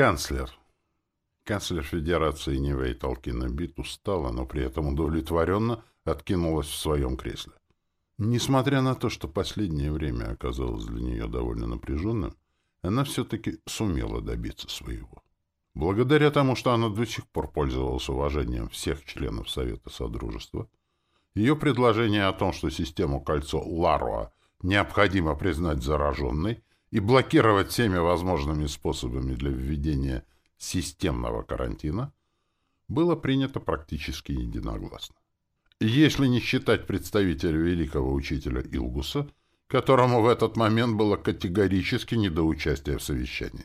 Канцлер. Канцлер Федерации Нивей Толкина Бит устала, но при этом удовлетворенно откинулась в своем кресле. Несмотря на то, что последнее время оказалось для нее довольно напряженным, она все-таки сумела добиться своего. Благодаря тому, что она до сих пор пользовалась уважением всех членов Совета Содружества, ее предложение о том, что систему кольцо Ларуа необходимо признать зараженной и блокировать всеми возможными способами для введения системного карантина, было принято практически единогласно. Если не считать представителя великого учителя Илгуса, которому в этот момент было категорически не до участия в совещании.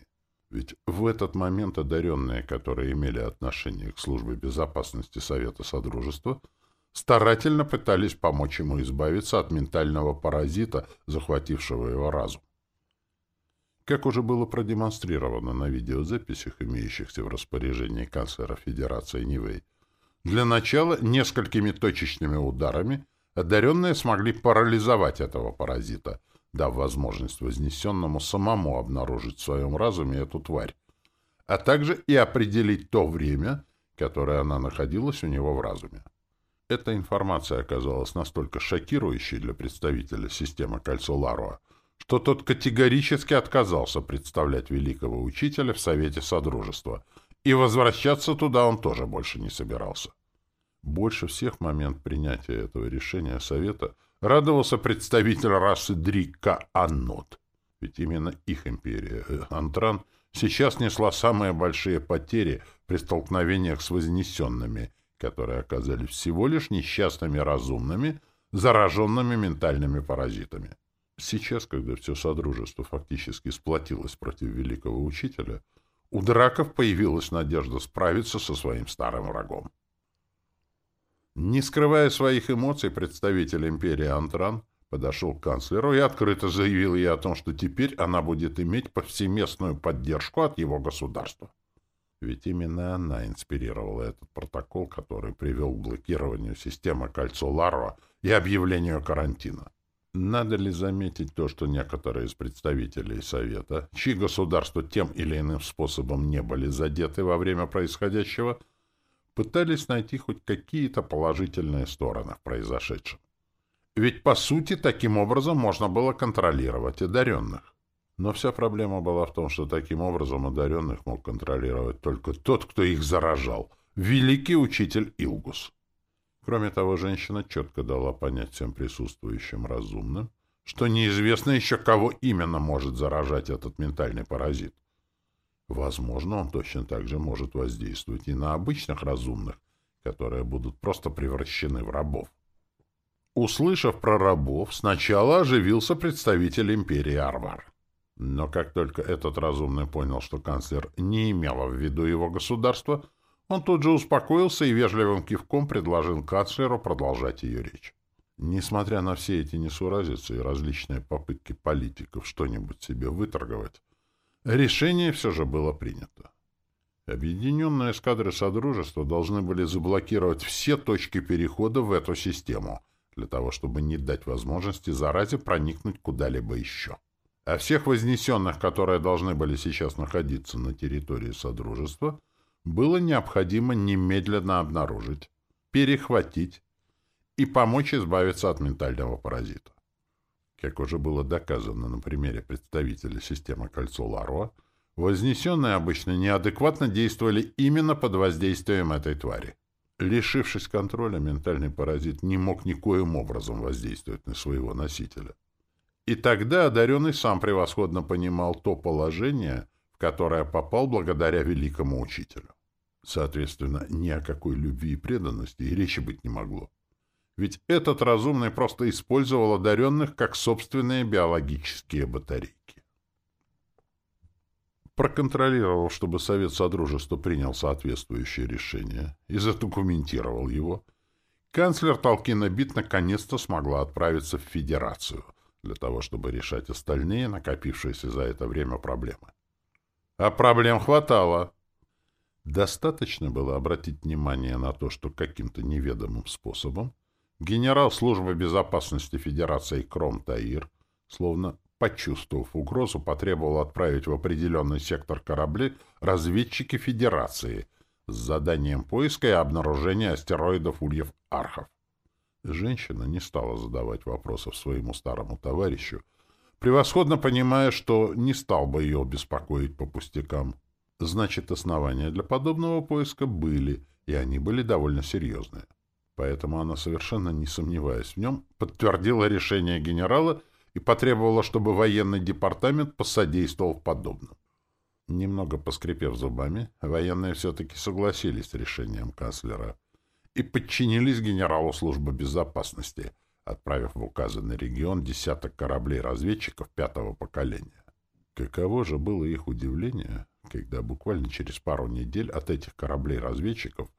Ведь в этот момент одаренные, которые имели отношение к службе безопасности Совета Содружества, старательно пытались помочь ему избавиться от ментального паразита, захватившего его разум. Как уже было продемонстрировано на видеозаписях, имеющихся в распоряжении канцлера Федерации Нивэй, для начала несколькими точечными ударами одаренные смогли парализовать этого паразита, дав возможность вознесенному самому обнаружить в своем разуме эту тварь, а также и определить то время, которое она находилась у него в разуме. Эта информация оказалась настолько шокирующей для представителя системы Кольцо Ларуа, что тот категорически отказался представлять великого учителя в Совете Содружества, и возвращаться туда он тоже больше не собирался. Больше всех момент принятия этого решения Совета радовался представитель расы Дрика Аннот, ведь именно их империя, э, Антран, сейчас несла самые большие потери при столкновениях с вознесенными, которые оказались всего лишь несчастными разумными, зараженными ментальными паразитами. Сейчас, когда все Содружество фактически сплотилось против великого учителя, у драков появилась надежда справиться со своим старым врагом. Не скрывая своих эмоций, представитель империи Антран подошел к канцлеру и открыто заявил ей о том, что теперь она будет иметь повсеместную поддержку от его государства. Ведь именно она инспирировала этот протокол, который привел к блокированию системы кольцо Ларва и объявлению карантина. Надо ли заметить то, что некоторые из представителей Совета, чьи государства тем или иным способом не были задеты во время происходящего, пытались найти хоть какие-то положительные стороны в произошедшем. Ведь, по сути, таким образом можно было контролировать одаренных. Но вся проблема была в том, что таким образом одаренных мог контролировать только тот, кто их заражал, великий учитель Илгус. Кроме того, женщина четко дала понять всем присутствующим разумным, что неизвестно еще, кого именно может заражать этот ментальный паразит. Возможно, он точно так же может воздействовать и на обычных разумных, которые будут просто превращены в рабов. Услышав про рабов, сначала оживился представитель империи Арвар. Но как только этот разумный понял, что канцлер не имела в виду его государство, он тут же успокоился и вежливым кивком предложил канцлеру продолжать ее речь. Несмотря на все эти несуразицы и различные попытки политиков что-нибудь себе выторговать, решение все же было принято. Объединенные эскадры Содружества должны были заблокировать все точки перехода в эту систему, для того, чтобы не дать возможности заразе проникнуть куда-либо еще. А всех вознесенных, которые должны были сейчас находиться на территории Содружества, было необходимо немедленно обнаружить, перехватить и помочь избавиться от ментального паразита. Как уже было доказано на примере представителя системы кольцо Ларуа, вознесенные обычно неадекватно действовали именно под воздействием этой твари. Лишившись контроля, ментальный паразит не мог никоим образом воздействовать на своего носителя. И тогда одаренный сам превосходно понимал то положение, в которое попал благодаря великому учителю. Соответственно, ни о какой любви и преданности и речи быть не могло. Ведь этот разумный просто использовал одаренных как собственные биологические батарейки. Проконтролировав, чтобы Совет Содружества принял соответствующее решение и задокументировал его, канцлер Толкина Бит наконец-то смогла отправиться в Федерацию для того, чтобы решать остальные накопившиеся за это время проблемы. А проблем хватало. Достаточно было обратить внимание на то, что каким-то неведомым способом генерал службы безопасности Федерации Кром Таир, словно почувствовав угрозу, потребовал отправить в определенный сектор корабли разведчики Федерации с заданием поиска и обнаружения астероидов Ульев-Архов. Женщина не стала задавать вопросов своему старому товарищу, превосходно понимая, что не стал бы ее беспокоить по пустякам. Значит, основания для подобного поиска были, и они были довольно серьезные. Поэтому она, совершенно не сомневаясь в нем, подтвердила решение генерала и потребовала, чтобы военный департамент посодействовал в подобном. Немного поскрипев зубами, военные все-таки согласились с решением канцлера и подчинились генералу службы безопасности, отправив в указанный регион десяток кораблей-разведчиков пятого поколения. Каково же было их удивление, когда буквально через пару недель от этих кораблей-разведчиков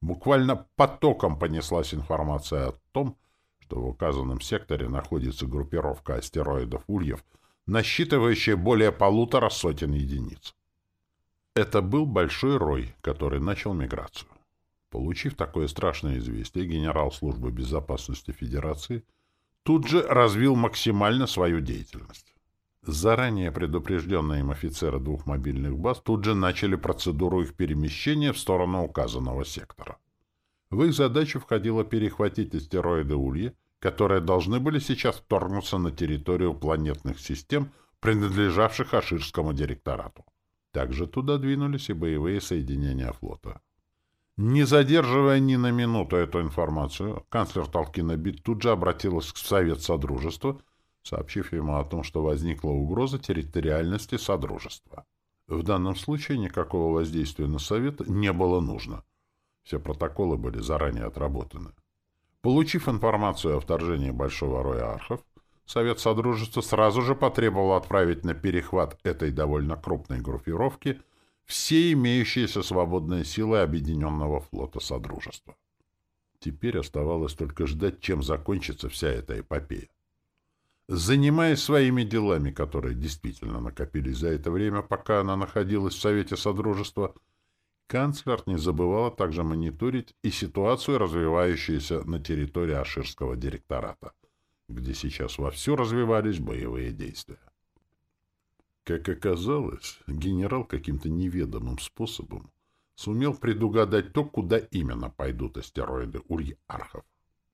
буквально потоком понеслась информация о том, что в указанном секторе находится группировка астероидов Ульев, насчитывающая более полутора сотен единиц. Это был большой рой, который начал миграцию. Получив такое страшное известие, генерал службы безопасности Федерации тут же развил максимально свою деятельность. Заранее предупрежденные им офицеры двух мобильных баз тут же начали процедуру их перемещения в сторону указанного сектора. В их задачу входило перехватить астероиды Ульи, которые должны были сейчас вторгнуться на территорию планетных систем, принадлежавших Аширскому директорату. Также туда двинулись и боевые соединения флота. Не задерживая ни на минуту эту информацию, канцлер Толкина Бит тут же обратилась в Совет Содружества, сообщив ему о том, что возникла угроза территориальности Содружества. В данном случае никакого воздействия на Совет не было нужно. Все протоколы были заранее отработаны. Получив информацию о вторжении Большого Роя Архов, Совет Содружества сразу же потребовал отправить на перехват этой довольно крупной группировки все имеющиеся свободные силы Объединенного флота Содружества. Теперь оставалось только ждать, чем закончится вся эта эпопея. Занимаясь своими делами, которые действительно накопились за это время, пока она находилась в Совете Содружества, канцлер не забывала также мониторить и ситуацию, развивающуюся на территории Аширского директората, где сейчас вовсю развивались боевые действия. Как оказалось, генерал каким-то неведомым способом сумел предугадать то, куда именно пойдут астероиды Ульи-Архов.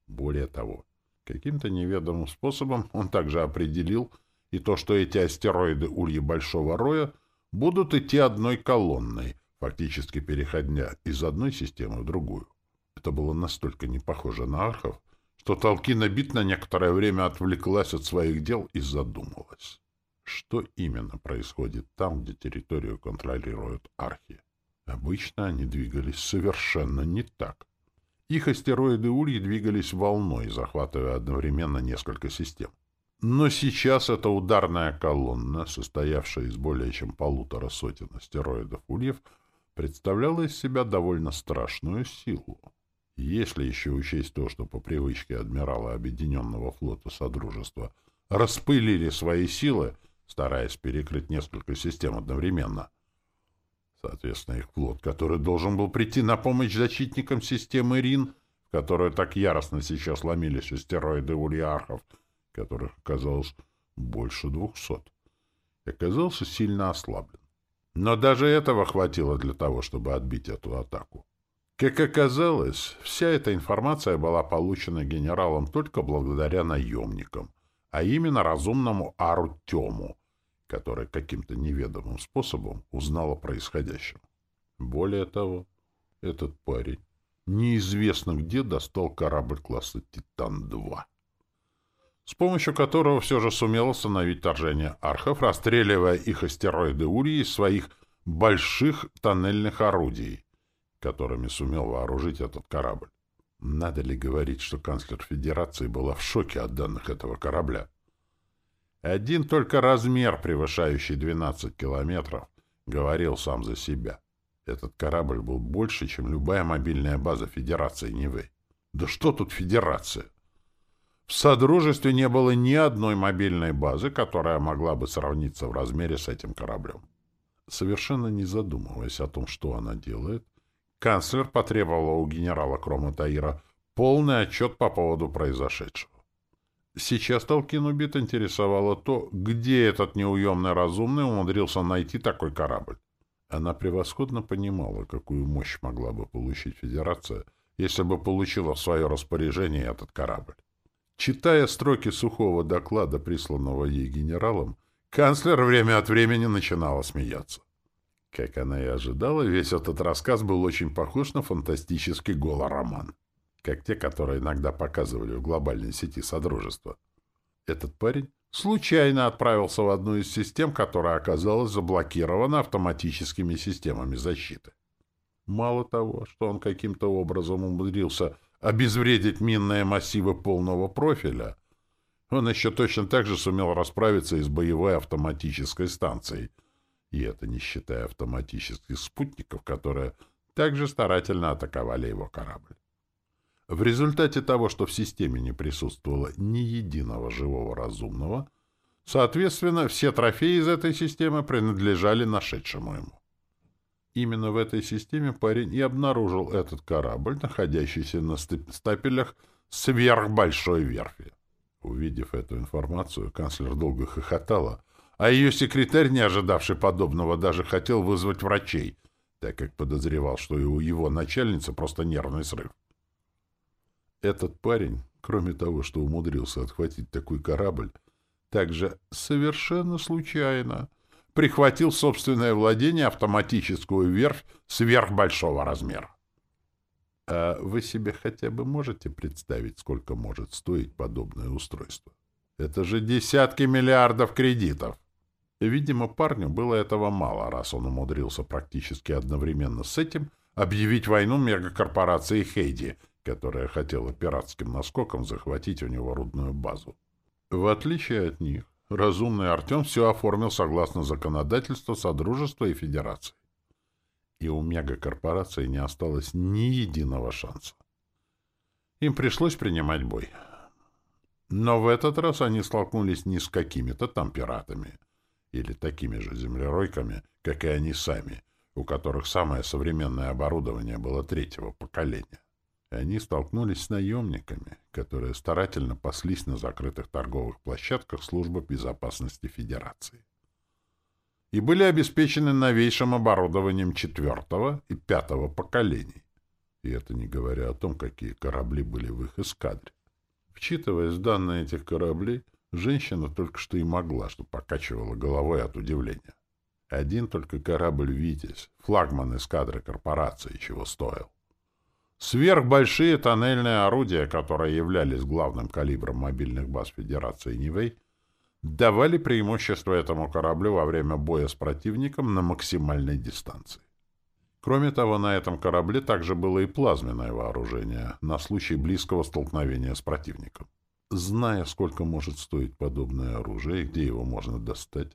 Более того, каким-то неведомым способом он также определил и то, что эти астероиды Ульи Большого Роя будут идти одной колонной, фактически переходя из одной системы в другую. Это было настолько не похоже на архов, что Толкина Бит на некоторое время отвлеклась от своих дел и задумалась. Что именно происходит там, где территорию контролируют архи? Обычно они двигались совершенно не так. Их астероиды Ульи двигались волной, захватывая одновременно несколько систем. Но сейчас эта ударная колонна, состоявшая из более чем полутора сотен астероидов Ульев, представляла из себя довольно страшную силу. Если еще учесть то, что по привычке адмирала Объединенного флота Содружества распылили свои силы, стараясь перекрыть несколько систем одновременно. Соответственно, их флот, который должен был прийти на помощь защитникам системы РИН, в которую так яростно сейчас ломились астероиды ульярхов, которых оказалось больше двухсот, оказался сильно ослаблен. Но даже этого хватило для того, чтобы отбить эту атаку. Как оказалось, вся эта информация была получена генералом только благодаря наемникам, а именно разумному Артему, который каким-то неведомым способом узнал о происходящем. Более того, этот парень неизвестно где достал корабль класса «Титан-2», с помощью которого все же сумел остановить вторжение архов, расстреливая их астероиды Урии из своих больших тоннельных орудий, которыми сумел вооружить этот корабль. Надо ли говорить, что канцлер Федерации была в шоке от данных этого корабля? Один только размер, превышающий 12 километров, говорил сам за себя. Этот корабль был больше, чем любая мобильная база Федерации Нивы. Да что тут Федерация? В Содружестве не было ни одной мобильной базы, которая могла бы сравниться в размере с этим кораблем. Совершенно не задумываясь о том, что она делает, канцлер потребовал у генерала Крома Таира полный отчет по поводу произошедшего. Сейчас Толкин убит интересовало то, где этот неуемный разумный умудрился найти такой корабль. Она превосходно понимала, какую мощь могла бы получить Федерация, если бы получила в свое распоряжение этот корабль. Читая строки сухого доклада, присланного ей генералом, канцлер время от времени начинала смеяться. Как она и ожидала, весь этот рассказ был очень похож на фантастический голороман, как те, которые иногда показывали в глобальной сети Содружества. Этот парень случайно отправился в одну из систем, которая оказалась заблокирована автоматическими системами защиты. Мало того, что он каким-то образом умудрился обезвредить минные массивы полного профиля, он еще точно так же сумел расправиться и с боевой автоматической станцией — и это не считая автоматических спутников, которые также старательно атаковали его корабль. В результате того, что в системе не присутствовало ни единого живого разумного, соответственно, все трофеи из этой системы принадлежали нашедшему ему. Именно в этой системе парень и обнаружил этот корабль, находящийся на стапелях сверхбольшой верфи. Увидев эту информацию, канцлер долго хохотала, а ее секретарь, не ожидавший подобного, даже хотел вызвать врачей, так как подозревал, что и у его начальницы просто нервный срыв. Этот парень, кроме того, что умудрился отхватить такой корабль, также совершенно случайно прихватил собственное владение автоматическую верфь сверхбольшого размера. А вы себе хотя бы можете представить, сколько может стоить подобное устройство? Это же десятки миллиардов кредитов. Видимо, парню было этого мало, раз он умудрился практически одновременно с этим объявить войну мегакорпорации Хейди, которая хотела пиратским наскоком захватить у него рудную базу. В отличие от них, разумный Артем все оформил согласно законодательству Содружества и Федерации. И у мегакорпорации не осталось ни единого шанса. Им пришлось принимать бой. Но в этот раз они столкнулись не с какими-то там пиратами — или такими же землеройками, как и они сами, у которых самое современное оборудование было третьего поколения. Они столкнулись с наемниками, которые старательно паслись на закрытых торговых площадках Службы безопасности Федерации. И были обеспечены новейшим оборудованием четвертого и пятого поколений. И это не говоря о том, какие корабли были в их эскадре. Вчитываясь в данные этих кораблей, Женщина только что и могла, что покачивала головой от удивления. Один только корабль «Витязь», флагман эскадры корпорации, чего стоил. Сверхбольшие тоннельные орудия, которые являлись главным калибром мобильных баз Федерации Нивэй, давали преимущество этому кораблю во время боя с противником на максимальной дистанции. Кроме того, на этом корабле также было и плазменное вооружение на случай близкого столкновения с противником. Зная, сколько может стоить подобное оружие и где его можно достать,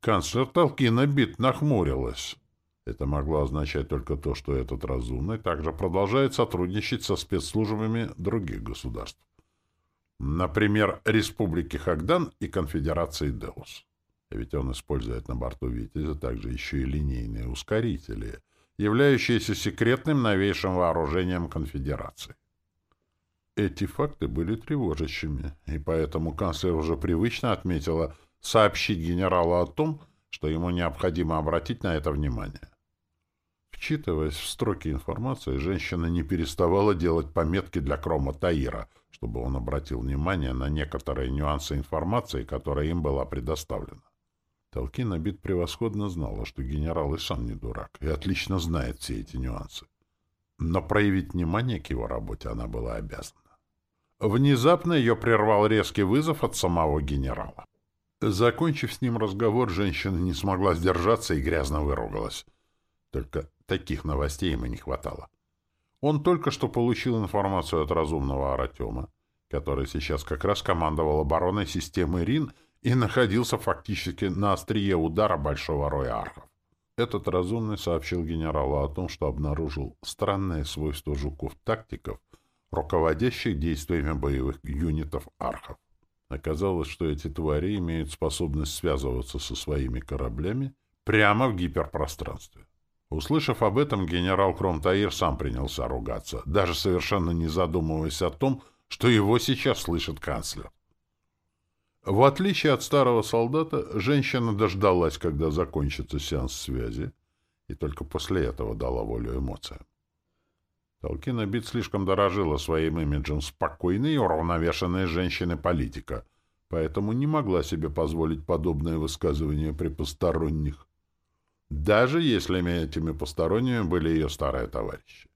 канцлер Толкина бит нахмурилась. Это могло означать только то, что этот разумный также продолжает сотрудничать со спецслужбами других государств. Например, Республики Хагдан и Конфедерации Деус. Ведь он использует на борту «Витязя» также еще и линейные ускорители, являющиеся секретным новейшим вооружением Конфедерации. Эти факты были тревожащими, и поэтому канцлер уже привычно отметила сообщить генералу о том, что ему необходимо обратить на это внимание. Вчитываясь в строки информации, женщина не переставала делать пометки для Крома Таира, чтобы он обратил внимание на некоторые нюансы информации, которая им была предоставлена. Толкин обид превосходно знала, что генерал и сам не дурак, и отлично знает все эти нюансы. Но проявить внимание к его работе она была обязана. Внезапно ее прервал резкий вызов от самого генерала. Закончив с ним разговор, женщина не смогла сдержаться и грязно выругалась. Только таких новостей ему не хватало. Он только что получил информацию от разумного Аратема, который сейчас как раз командовал обороной системы РИН и находился фактически на острие удара большого роя архов. Этот разумный сообщил генералу о том, что обнаружил странное свойство жуков-тактиков — руководящих действиями боевых юнитов архов. Оказалось, что эти твари имеют способность связываться со своими кораблями прямо в гиперпространстве. Услышав об этом, генерал Кромтаир сам принялся ругаться, даже совершенно не задумываясь о том, что его сейчас слышит канцлер. В отличие от старого солдата, женщина дождалась, когда закончится сеанс связи, и только после этого дала волю эмоциям. Толкина Бит слишком дорожила своим имиджем спокойной и уравновешенной женщины-политика, поэтому не могла себе позволить подобные высказывания при посторонних, даже если этими посторонними были ее старые товарищи.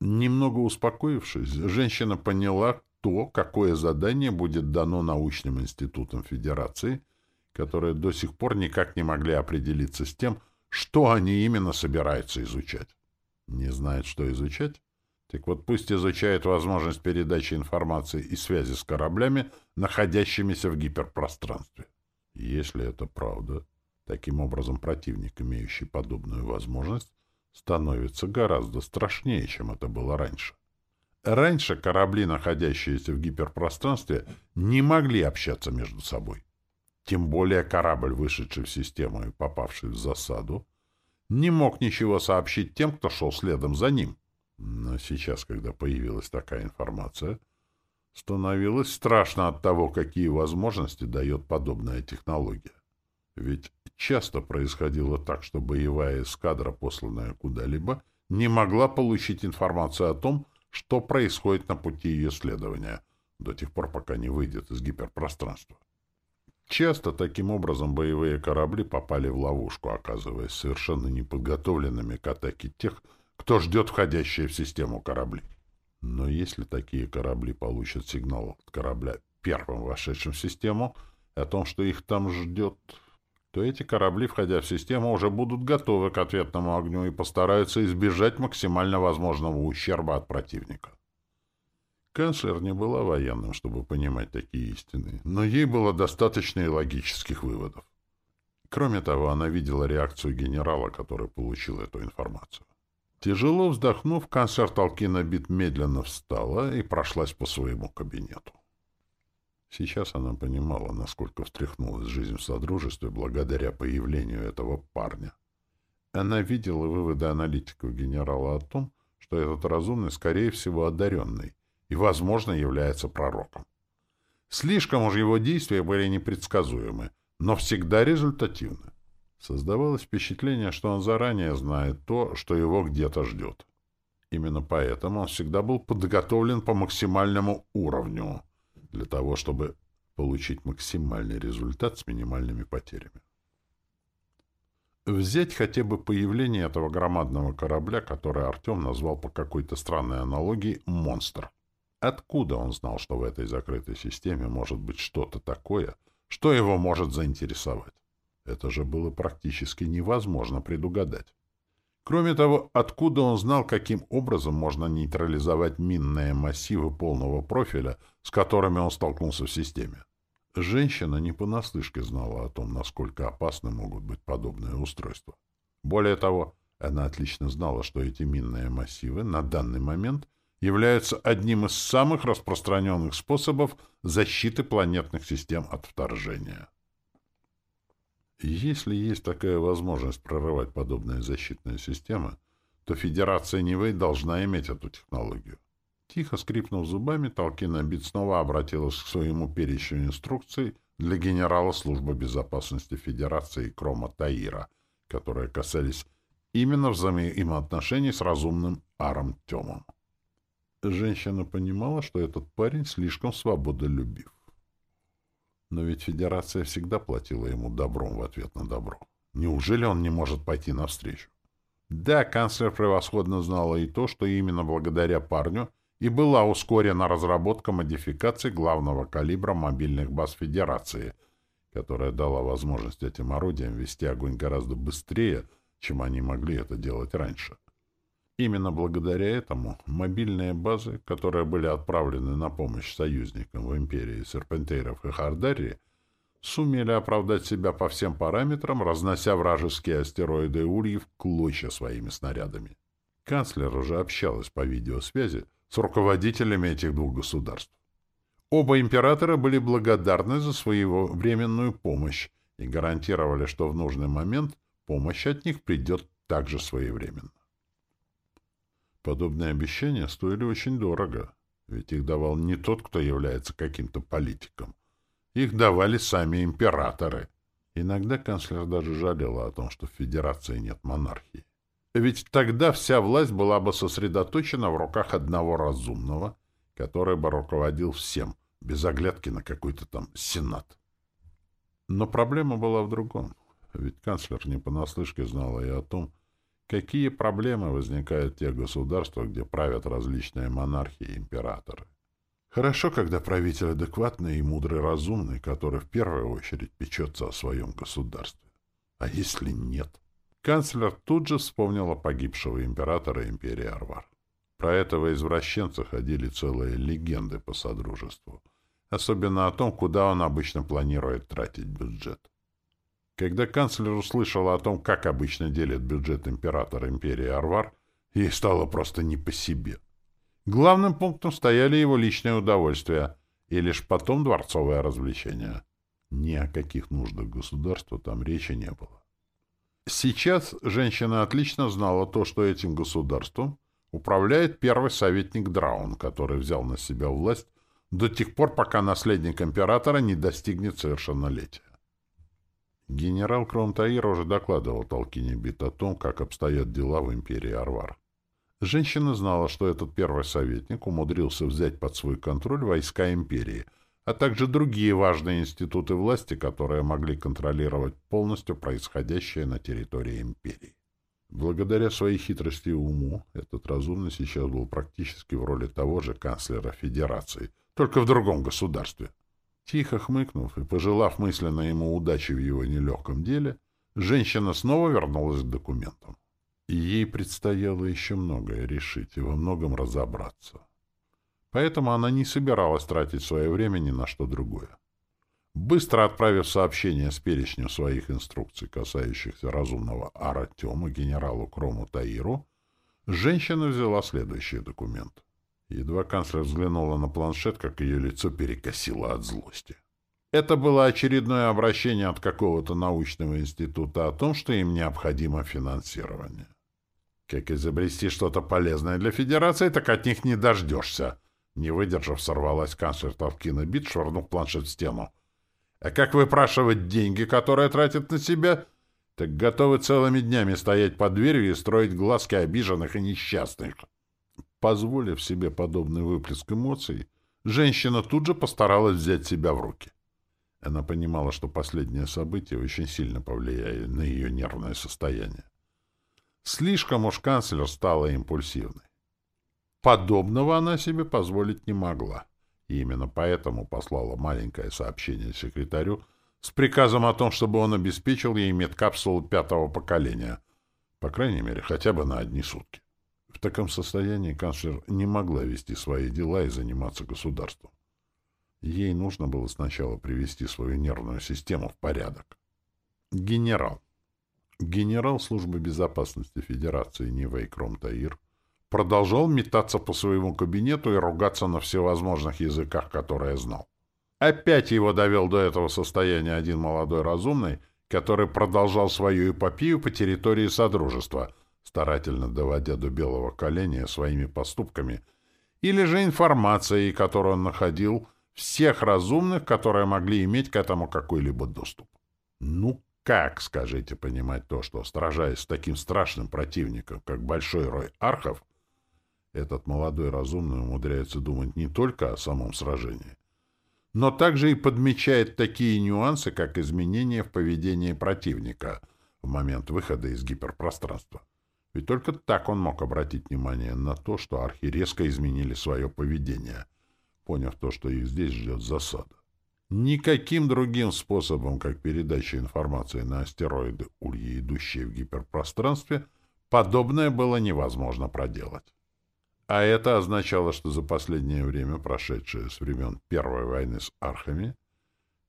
Немного успокоившись, женщина поняла, то, какое задание будет дано научным институтам Федерации, которые до сих пор никак не могли определиться с тем, что они именно собираются изучать. Не знают, что изучать? Так вот пусть изучают возможность передачи информации и связи с кораблями, находящимися в гиперпространстве. Если это правда, таким образом противник, имеющий подобную возможность, становится гораздо страшнее, чем это было раньше. Раньше корабли, находящиеся в гиперпространстве, не могли общаться между собой. Тем более корабль, вышедший в систему и попавший в засаду, не мог ничего сообщить тем, кто шел следом за ним. Но сейчас, когда появилась такая информация, становилось страшно от того, какие возможности дает подобная технология. Ведь часто происходило так, что боевая эскадра, посланная куда-либо, не могла получить информацию о том, что происходит на пути ее следования, до тех пор, пока не выйдет из гиперпространства. Часто таким образом боевые корабли попали в ловушку, оказываясь совершенно неподготовленными к атаке тех, кто ждет входящие в систему корабли. Но если такие корабли получат сигнал от корабля, первым вошедшим в систему, о том, что их там ждет, то эти корабли, входя в систему, уже будут готовы к ответному огню и постараются избежать максимально возможного ущерба от противника. Канцлер не была военным, чтобы понимать такие истины, но ей было достаточно и логических выводов. Кроме того, она видела реакцию генерала, который получил эту информацию. Тяжело вздохнув, канцлер Толкина Бит медленно встала и прошлась по своему кабинету. Сейчас она понимала, насколько встряхнулась жизнь в Содружестве благодаря появлению этого парня. Она видела выводы аналитиков генерала о том, что этот разумный, скорее всего, одаренный и, возможно, является пророком. Слишком уж его действия были непредсказуемы, но всегда результативны. Создавалось впечатление, что он заранее знает то, что его где-то ждет. Именно поэтому он всегда был подготовлен по максимальному уровню для того, чтобы получить максимальный результат с минимальными потерями. Взять хотя бы появление этого громадного корабля, который Артем назвал по какой-то странной аналогии «монстр». Откуда он знал, что в этой закрытой системе может быть что-то такое, что его может заинтересовать? Это же было практически невозможно предугадать. Кроме того, откуда он знал, каким образом можно нейтрализовать минные массивы полного профиля, с которыми он столкнулся в системе? Женщина не понаслышке знала о том, насколько опасны могут быть подобные устройства. Более того, она отлично знала, что эти минные массивы на данный момент являются одним из самых распространенных способов защиты планетных систем от вторжения. Если есть такая возможность прорывать подобные защитные системы, то Федерация Нивэй должна иметь эту технологию. Тихо скрипнув зубами, Толкина Бит снова обратилась к своему перечню инструкций для генерала службы безопасности Федерации Крома Таира, которые касались именно взаимоотношений с разумным Аром Тёмом. Женщина понимала, что этот парень слишком свободолюбив. Но ведь Федерация всегда платила ему добром в ответ на добро. Неужели он не может пойти навстречу? Да, канцлер превосходно знала и то, что именно благодаря парню и была ускорена разработка модификаций главного калибра мобильных баз Федерации, которая дала возможность этим орудиям вести огонь гораздо быстрее, чем они могли это делать раньше. Именно благодаря этому мобильные базы, которые были отправлены на помощь союзникам в империи Серпентейров и Хардарии, сумели оправдать себя по всем параметрам, разнося вражеские астероиды Ульи в клочья своими снарядами. Канцлер уже общалась по видеосвязи с руководителями этих двух государств. Оба императора были благодарны за свою временную помощь и гарантировали, что в нужный момент помощь от них придет также своевременно. Подобные обещания стоили очень дорого, ведь их давал не тот, кто является каким-то политиком. Их давали сами императоры. Иногда канцлер даже жалела о том, что в Федерации нет монархии. Ведь тогда вся власть была бы сосредоточена в руках одного разумного, который бы руководил всем, без оглядки на какой-то там сенат. Но проблема была в другом. Ведь канцлер не понаслышке знала и о том, какие проблемы возникают в тех государствах, где правят различные монархии и императоры. Хорошо, когда правитель адекватный и мудрый разумный, который в первую очередь печется о своем государстве. А если нет? Канцлер тут же вспомнил о погибшего императора империи Арвар. Про этого извращенца ходили целые легенды по содружеству. Особенно о том, куда он обычно планирует тратить бюджет. Когда канцлер услышал о том, как обычно делит бюджет императора империи Арвар, ей стало просто не по себе. Главным пунктом стояли его личные удовольствия и лишь потом дворцовое развлечение. Ни о каких нуждах государства там речи не было. Сейчас женщина отлично знала то, что этим государством управляет первый советник Драун, который взял на себя власть до тех пор, пока наследник императора не достигнет совершеннолетия. Генерал Кромтаир уже докладывал Толкине Бит о том, как обстоят дела в империи Арвар. Женщина знала, что этот первый советник умудрился взять под свой контроль войска империи, а также другие важные институты власти, которые могли контролировать полностью происходящее на территории империи. Благодаря своей хитрости и уму, этот разумный сейчас был практически в роли того же канцлера Федерации, только в другом государстве. Тихо хмыкнув и пожелав мысленно ему удачи в его нелегком деле, женщина снова вернулась к документам. Ей предстояло еще многое решить и во многом разобраться. Поэтому она не собиралась тратить свое время ни на что другое. Быстро отправив сообщение с перечнем своих инструкций, касающихся разумного Аратема генералу Крому Таиру, женщина взяла следующий документ. Едва канцлер взглянула на планшет, как ее лицо перекосило от злости. Это было очередное обращение от какого-то научного института о том, что им необходимо финансирование. Как изобрести что-то полезное для Федерации, так от них не дождешься. Не выдержав, сорвалась канцлер Толкина Бит, швырнув планшет в стену. А как выпрашивать деньги, которые тратят на себя? Так готовы целыми днями стоять под дверью и строить глазки обиженных и несчастных. Позволив себе подобный выплеск эмоций, женщина тут же постаралась взять себя в руки. Она понимала, что последнее событие очень сильно повлияет на ее нервное состояние. Слишком уж канцлер стала импульсивной. Подобного она себе позволить не могла. И именно поэтому послала маленькое сообщение секретарю с приказом о том, чтобы он обеспечил ей медкапсулу пятого поколения, по крайней мере, хотя бы на одни сутки. В таком состоянии канцлер не могла вести свои дела и заниматься государством. Ей нужно было сначала привести свою нервную систему в порядок. Генерал. Генерал службы безопасности Федерации Нивей Кромтаир продолжал метаться по своему кабинету и ругаться на всевозможных языках, которые знал. Опять его довел до этого состояния один молодой разумный, который продолжал свою эпопею по территории Содружества, старательно доводя до белого коленя своими поступками или же информацией, которую он находил, всех разумных, которые могли иметь к этому какой-либо доступ. Ну как, скажите, понимать то, что, сражаясь с таким страшным противником, как Большой Рой Архов, этот молодой разумный умудряется думать не только о самом сражении, но также и подмечает такие нюансы, как изменения в поведении противника в момент выхода из гиперпространства. Ведь только так он мог обратить внимание на то, что архи резко изменили свое поведение, поняв то, что их здесь ждет засада. Никаким другим способом, как передача информации на астероиды Ульи, идущие в гиперпространстве, подобное было невозможно проделать. А это означало, что за последнее время, прошедшее с времен Первой войны с архами,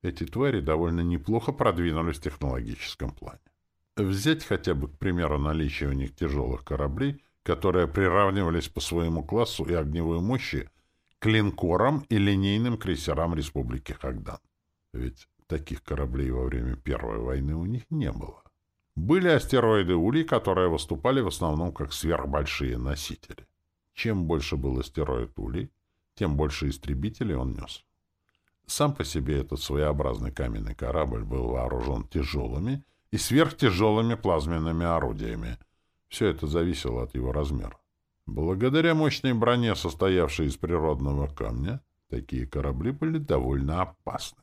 эти твари довольно неплохо продвинулись в технологическом плане. Взять хотя бы, к примеру, наличие у них тяжелых кораблей, которые приравнивались по своему классу и огневой мощи к линкорам и линейным крейсерам Республики Хагдан. Ведь таких кораблей во время Первой войны у них не было. Были астероиды Ули, которые выступали в основном как сверхбольшие носители. Чем больше был астероид Ули, тем больше истребителей он нес. Сам по себе этот своеобразный каменный корабль был вооружен тяжелыми и сверхтяжелыми плазменными орудиями. Все это зависело от его размера. Благодаря мощной броне, состоявшей из природного камня, такие корабли были довольно опасны.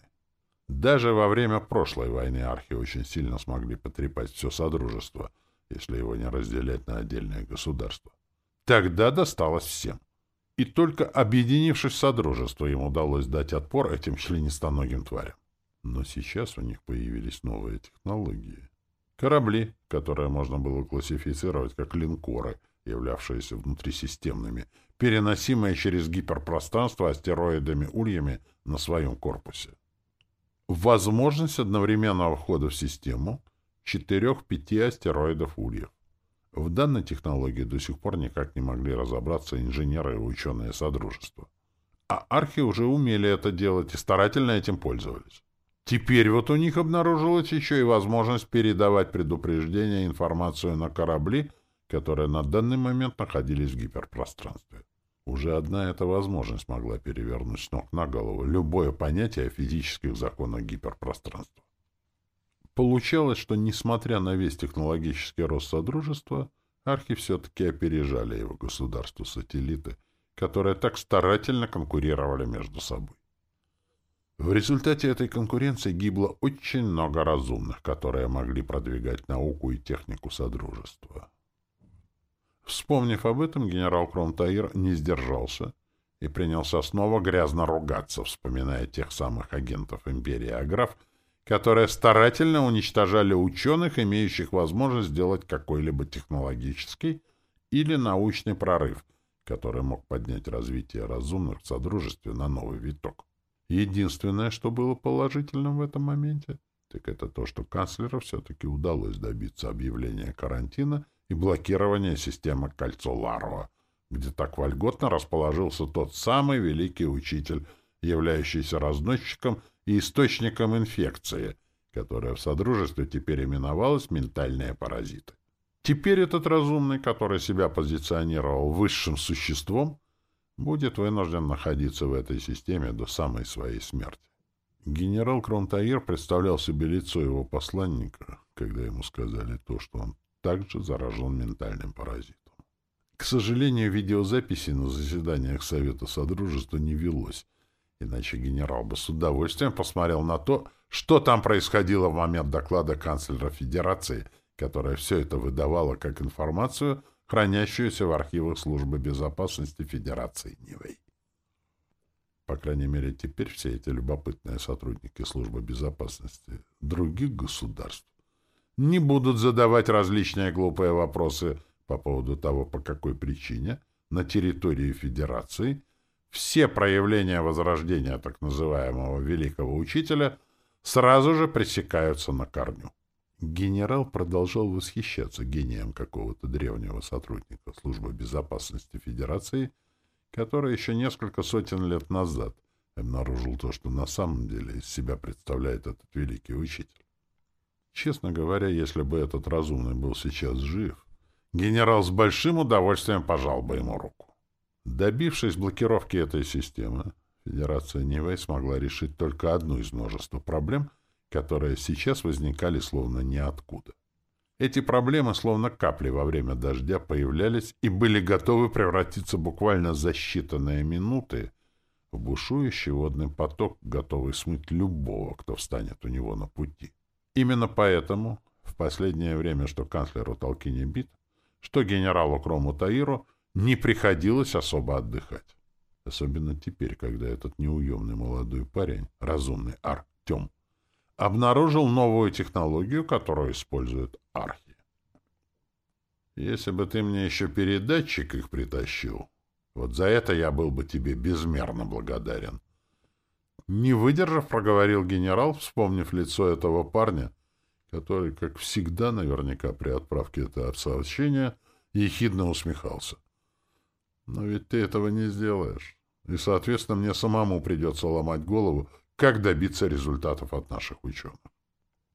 Даже во время прошлой войны архи очень сильно смогли потрепать все Содружество, если его не разделять на отдельные государства. Тогда досталось всем. И только объединившись в Содружество, им удалось дать отпор этим членистоногим тварям. Но сейчас у них появились новые технологии. Корабли, которые можно было классифицировать как линкоры, являвшиеся внутрисистемными, переносимые через гиперпространство астероидами-ульями на своем корпусе. Возможность одновременного входа в систему четырех-пяти астероидов-ульев. В данной технологии до сих пор никак не могли разобраться инженеры и ученые Содружества. А архи уже умели это делать и старательно этим пользовались. Теперь вот у них обнаружилась еще и возможность передавать предупреждения и информацию на корабли, которые на данный момент находились в гиперпространстве. Уже одна эта возможность могла перевернуть с ног на голову любое понятие о физических законах гиперпространства. Получалось, что, несмотря на весь технологический рост Содружества, архи все-таки опережали его государству-сателлиты, которые так старательно конкурировали между собой. В результате этой конкуренции гибло очень много разумных, которые могли продвигать науку и технику Содружества. Вспомнив об этом, генерал Кронтаир не сдержался и принялся снова грязно ругаться, вспоминая тех самых агентов империи Аграф, которые старательно уничтожали ученых, имеющих возможность сделать какой-либо технологический или научный прорыв, который мог поднять развитие разумных в Содружестве на новый виток. Единственное, что было положительным в этом моменте, так это то, что канцлеру все-таки удалось добиться объявления карантина и блокирования системы «Кольцо Ларова», где так вольготно расположился тот самый великий учитель, являющийся разносчиком и источником инфекции, которая в Содружестве теперь именовалась ментальные паразиты. Теперь этот разумный, который себя позиционировал высшим существом, будет вынужден находиться в этой системе до самой своей смерти. Генерал Кронтаир представлял себе лицо его посланника, когда ему сказали то, что он также заражен ментальным паразитом. К сожалению, видеозаписи на заседаниях Совета Содружества не велось, Иначе генерал бы с удовольствием посмотрел на то, что там происходило в момент доклада канцлера Федерации, которая все это выдавала как информацию, хранящуюся в архивах Службы безопасности Федерации Нивэй. По крайней мере, теперь все эти любопытные сотрудники Службы безопасности других государств не будут задавать различные глупые вопросы по поводу того, по какой причине на территории Федерации – все проявления возрождения так называемого великого учителя сразу же пресекаются на корню. Генерал продолжал восхищаться гением какого-то древнего сотрудника Службы безопасности Федерации, который еще несколько сотен лет назад обнаружил то, что на самом деле из себя представляет этот великий учитель. Честно говоря, если бы этот разумный был сейчас жив, генерал с большим удовольствием пожал бы ему руку. Добившись блокировки этой системы, Федерация Нивэй смогла решить только одну из множества проблем, которые сейчас возникали словно ниоткуда. Эти проблемы, словно капли во время дождя, появлялись и были готовы превратиться буквально за считанные минуты в бушующий водный поток, готовый смыть любого, кто встанет у него на пути. Именно поэтому в последнее время что канцлеру Толкине Бит, что генералу Крому Таиру — не приходилось особо отдыхать. Особенно теперь, когда этот неуемный молодой парень, разумный Артем, обнаружил новую технологию, которую используют архи. Если бы ты мне еще передатчик их притащил, вот за это я был бы тебе безмерно благодарен. Не выдержав, проговорил генерал, вспомнив лицо этого парня, который, как всегда, наверняка при отправке этого сообщения, ехидно усмехался. Но ведь ты этого не сделаешь. И, соответственно, мне самому придется ломать голову, как добиться результатов от наших ученых.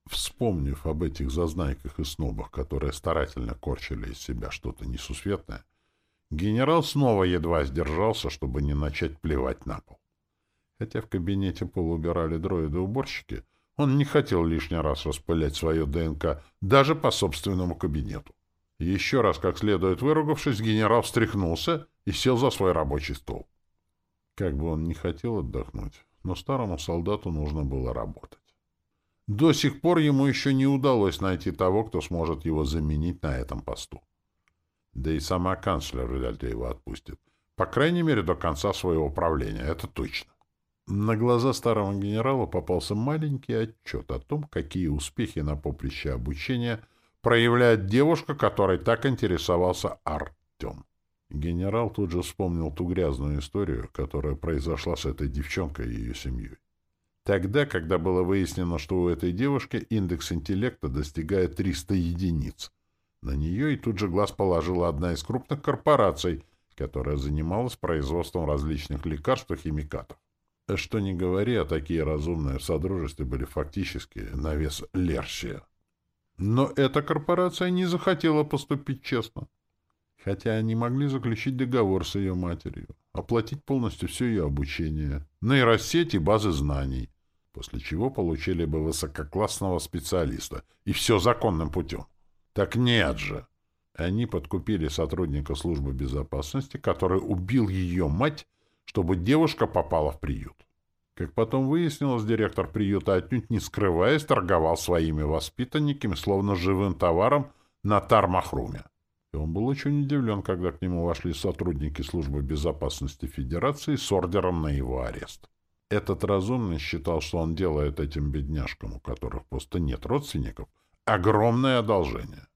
Вспомнив об этих зазнайках и снобах, которые старательно корчили из себя что-то несусветное, генерал снова едва сдержался, чтобы не начать плевать на пол. Хотя в кабинете пол убирали дроиды-уборщики, он не хотел лишний раз распылять свое ДНК даже по собственному кабинету. Еще раз, как следует выругавшись, генерал встряхнулся и сел за свой рабочий стол. Как бы он ни хотел отдохнуть, но старому солдату нужно было работать. До сих пор ему еще не удалось найти того, кто сможет его заменить на этом посту. Да и сама канцлер вряд ли его отпустит. По крайней мере, до конца своего правления, это точно. На глаза старого генерала попался маленький отчет о том, какие успехи на поприще обучения проявляет девушка, которой так интересовался Артем. Генерал тут же вспомнил ту грязную историю, которая произошла с этой девчонкой и ее семьей. Тогда, когда было выяснено, что у этой девушки индекс интеллекта достигает 300 единиц. На нее и тут же глаз положила одна из крупных корпораций, которая занималась производством различных лекарств и химикатов. Что не говори, а такие разумные в Содружестве были фактически на вес Лерсия. Но эта корпорация не захотела поступить честно. Хотя они могли заключить договор с ее матерью, оплатить полностью все ее обучение, нейросети, базы знаний, после чего получили бы высококлассного специалиста, и все законным путем. Так нет же! Они подкупили сотрудника службы безопасности, который убил ее мать, чтобы девушка попала в приют. Как потом выяснилось, директор приюта отнюдь не скрываясь торговал своими воспитанниками, словно живым товаром, на Тармахруме. И он был очень удивлен, когда к нему вошли сотрудники службы безопасности Федерации с ордером на его арест. Этот разумный считал, что он делает этим бедняжкам, у которых просто нет родственников, огромное одолжение.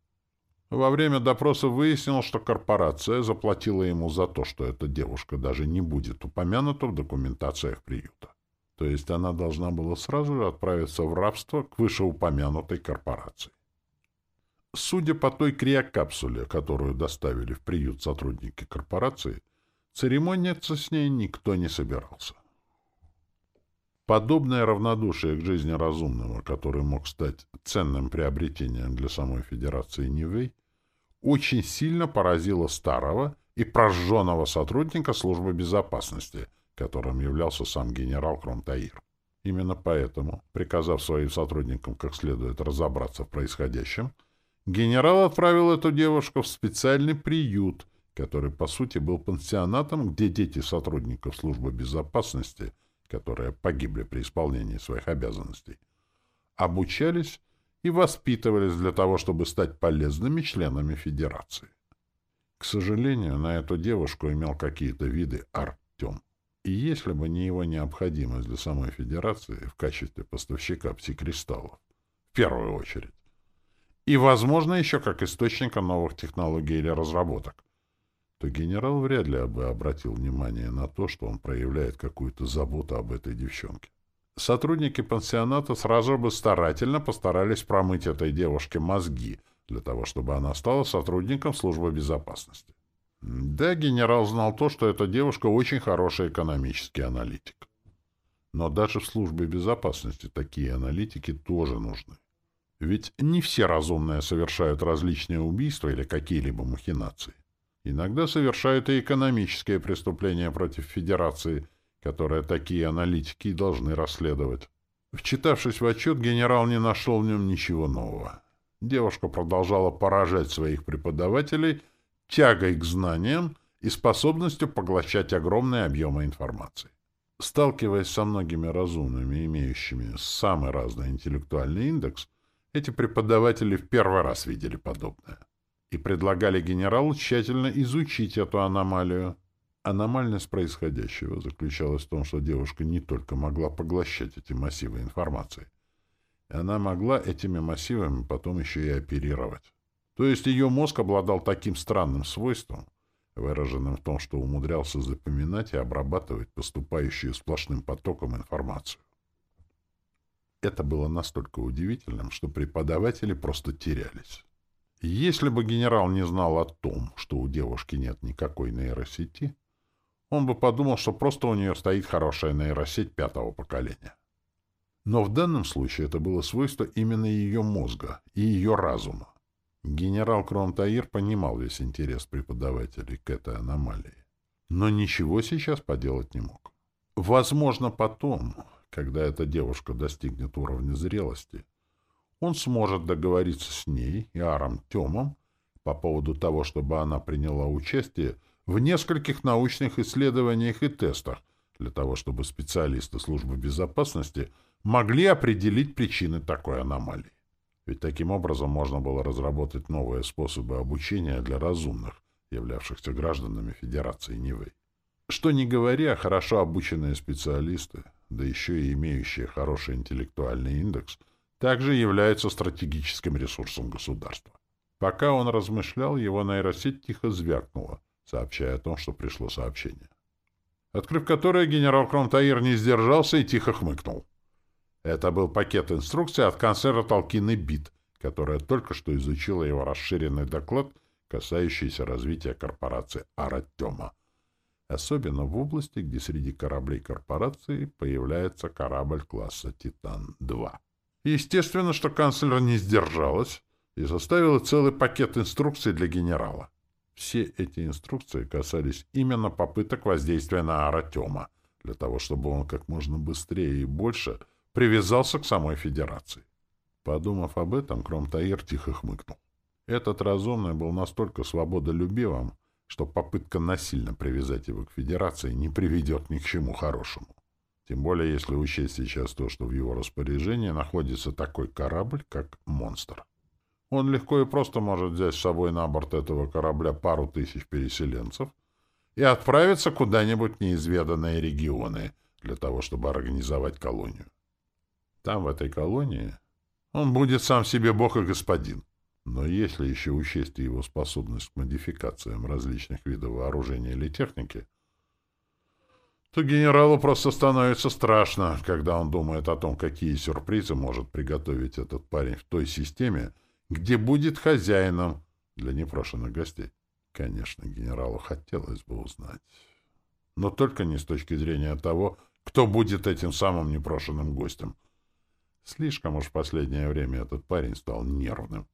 Во время допроса выяснилось, что корпорация заплатила ему за то, что эта девушка даже не будет упомянута в документациях приюта. То есть она должна была сразу же отправиться в рабство к вышеупомянутой корпорации. Судя по той криокапсуле, которую доставили в приют сотрудники корпорации, церемониться с ней никто не собирался. Подобное равнодушие к жизни разумного, который мог стать ценным приобретением для самой Федерации Нивэй, очень сильно поразило старого и прожженного сотрудника службы безопасности, которым являлся сам генерал Кронтаир. Именно поэтому, приказав своим сотрудникам как следует разобраться в происходящем, генерал отправил эту девушку в специальный приют, который, по сути, был пансионатом, где дети сотрудников службы безопасности – которые погибли при исполнении своих обязанностей, обучались и воспитывались для того, чтобы стать полезными членами Федерации. К сожалению, на эту девушку имел какие-то виды Артем. И если бы не его необходимость для самой Федерации в качестве поставщика псикристаллов, в первую очередь, и, возможно, еще как источника новых технологий или разработок, то генерал вряд ли бы обратил внимание на то, что он проявляет какую-то заботу об этой девчонке. Сотрудники пансионата сразу бы старательно постарались промыть этой девушке мозги, для того, чтобы она стала сотрудником службы безопасности. Да, генерал знал то, что эта девушка очень хороший экономический аналитик. Но даже в службе безопасности такие аналитики тоже нужны. Ведь не все разумные совершают различные убийства или какие-либо махинации. Иногда совершают и экономические преступления против Федерации, которые такие аналитики должны расследовать. Вчитавшись в отчет, генерал не нашел в нем ничего нового. Девушка продолжала поражать своих преподавателей тягой к знаниям и способностью поглощать огромные объемы информации. Сталкиваясь со многими разумными, имеющими самый разный интеллектуальный индекс, эти преподаватели в первый раз видели подобное и предлагали генералу тщательно изучить эту аномалию. Аномальность происходящего заключалась в том, что девушка не только могла поглощать эти массивы информации, она могла этими массивами потом еще и оперировать. То есть ее мозг обладал таким странным свойством, выраженным в том, что умудрялся запоминать и обрабатывать поступающую сплошным потоком информацию. Это было настолько удивительным, что преподаватели просто терялись. Если бы генерал не знал о том, что у девушки нет никакой нейросети, он бы подумал, что просто у нее стоит хорошая нейросеть пятого поколения. Но в данном случае это было свойство именно ее мозга и ее разума. Генерал Кронтаир понимал весь интерес преподавателей к этой аномалии, но ничего сейчас поделать не мог. Возможно, потом, когда эта девушка достигнет уровня зрелости, он сможет договориться с ней и Аром Тёмом по поводу того, чтобы она приняла участие в нескольких научных исследованиях и тестах, для того, чтобы специалисты службы безопасности могли определить причины такой аномалии. Ведь таким образом можно было разработать новые способы обучения для разумных, являвшихся гражданами Федерации Нивы. Что не говоря, хорошо обученные специалисты, да еще и имеющие хороший интеллектуальный индекс, также являются стратегическим ресурсом государства. Пока он размышлял, его нейросеть тихо звякнула, сообщая о том, что пришло сообщение. Открыв которое, генерал Кромтаир не сдержался и тихо хмыкнул. Это был пакет инструкций от канцлера Толкины Бит, которая только что изучила его расширенный доклад, касающийся развития корпорации Аратема. Особенно в области, где среди кораблей корпорации появляется корабль класса «Титан-2». Естественно, что канцлер не сдержалась и составила целый пакет инструкций для генерала. Все эти инструкции касались именно попыток воздействия на Аратема, для того, чтобы он как можно быстрее и больше привязался к самой Федерации. Подумав об этом, Кромтаир тихо хмыкнул. Этот разумный был настолько свободолюбивым, что попытка насильно привязать его к Федерации не приведет ни к чему хорошему. Тем более, если учесть сейчас то, что в его распоряжении находится такой корабль, как «Монстр». Он легко и просто может взять с собой на борт этого корабля пару тысяч переселенцев и отправиться куда-нибудь в неизведанные регионы для того, чтобы организовать колонию. Там, в этой колонии, он будет сам себе бог и господин. Но если еще учесть его способность к модификациям различных видов вооружения или техники, то генералу просто становится страшно, когда он думает о том, какие сюрпризы может приготовить этот парень в той системе, где будет хозяином для непрошенных гостей. Конечно, генералу хотелось бы узнать. Но только не с точки зрения того, кто будет этим самым непрошенным гостем. Слишком уж в последнее время этот парень стал нервным.